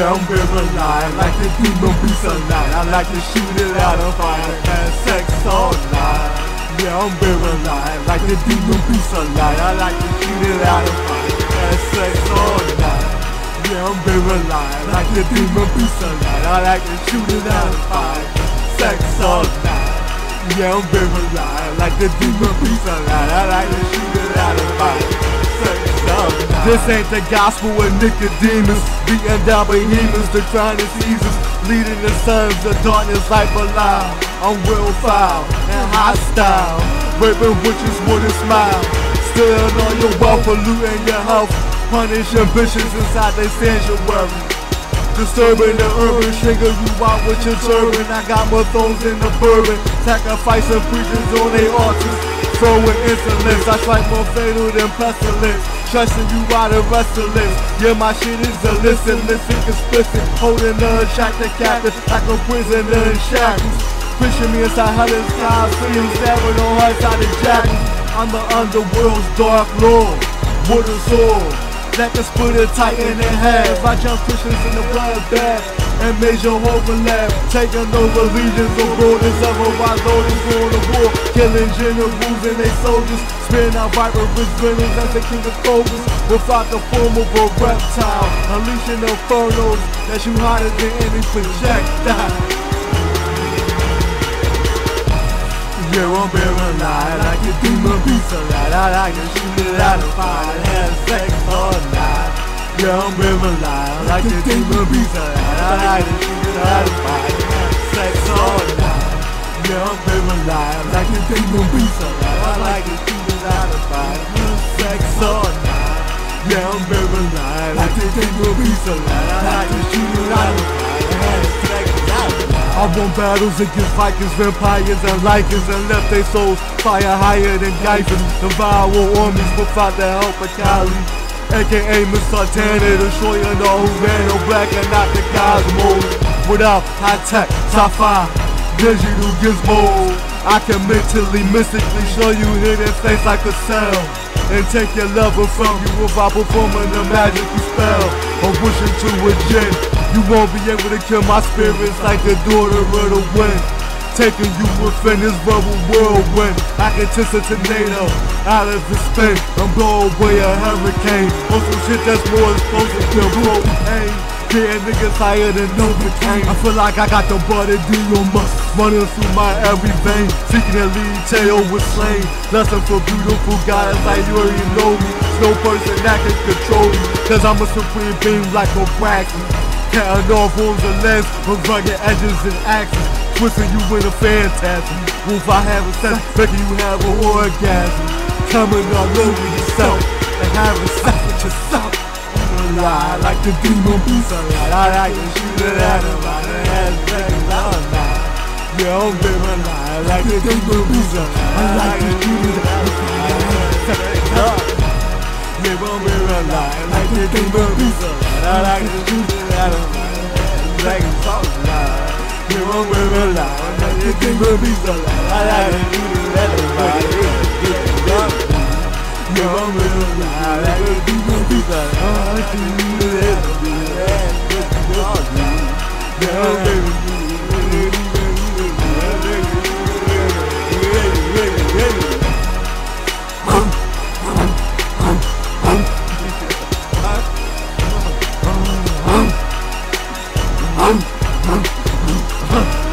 I'm very alive, like the demon beast alive. I like to shoot it out of fire and sex all night. Yeah, I'm very alive, like the demon beast alive. I like to shoot it out of fire and sex all night. Yeah, I'm very alive, like the demon beast alive. I like to shoot it out of fire, sex all night. Yeah, I'm very alive, like the demon beast alive. I like to shoot it out of fire, sex all night. This ain't the gospel with Nicodemus, beating down behemoths, declining Caesars, leading the sons of darkness like Belial. I'm real foul and hostile, raping witches with a smile, stealing all your wealth, polluting your health, punishing bitches inside their sanctuary. Disturbing the urban, shaking you out with your turban. I got more thrones in the bourbon, sacrificing preachers on their altars. Throwing insolence, I strike more fatal than pestilence. Stressing you out of wrestlers. Yeah, my shit is illicit, listen explicit. Holding the attracted captive like a prisoner in shackles. Pushing me inside hell's coliseum, stabbing on her side of jackals. I'm the underworld's dark lord, with a sword. That can split it tight in half. I jump Christians in the bloodbath and major overlap. Taking over legions of borders, otherwise orders going to war. Killing generals and they soldiers. Spitting out viperous venoms as the king of cobras. Without the form of a reptile. Unleashing infernos that you hotter than any projectile. Yeah, I'm very alive, like a demon beast alive. I to shoot it out of fire and night. Yeah, I'm very alive, like a demon beast alive. I like to shoot it out of fire and have sex all night. Yeah, I'm very alive, like a demon beast alive. I like to shoot it out of fire and sex all night. Yeah, I'm very alive, like a demon beast alive. I like to shoot it out of fire and have sex all night. I won battles against Vikings, vampires, and Lycans And left their souls fire higher than Geifers Devour armies without the help of Kali AKA Mr. Tanner, destroying the whole man black and not the cosmos Without high tech, sci-fi, digital gizmo. I can mentally, mystically show you hidden things like a cell. And take your lover from you without performing a magical spell. Or wishing to a gin. You won't be able to kill my spirits like the daughter of the wind. Taking you within this verbal whirlwind. I can test a tornado out of the spin and blow away a hurricane. On some shit that's more explosive than propane. Getting niggas higher than Novocaine. I feel like I got the butter D on must running through my every vein. Seeking a lead tail with slain. Lesson for beautiful guys like you already know me. No person that can control me. Cause I'm a supreme being like a bracket. Counting off arms and legs with rugged edges and axes Twisting you in a phantasm. Wolf I have a sense, making you have a orgasm. Coming all over yourself. And having sex with yourself. I'm lie like the demon beast alive I like to shoot it out of my ass. Sex all night Yeah, I'm very alive like the demon beast alive I like to shoot it out of my ass. Sex all night yeah, I'm very alive, like the demon beast alive I like to shoot it of my ass. Like a Yeah, I'm very alive, like the demon beast alive I like to shoot it out of my ass Yeah, I'm very alive, like the demon beast alive I like to it out of my ass like a sauce line Yeah, I'm Huh?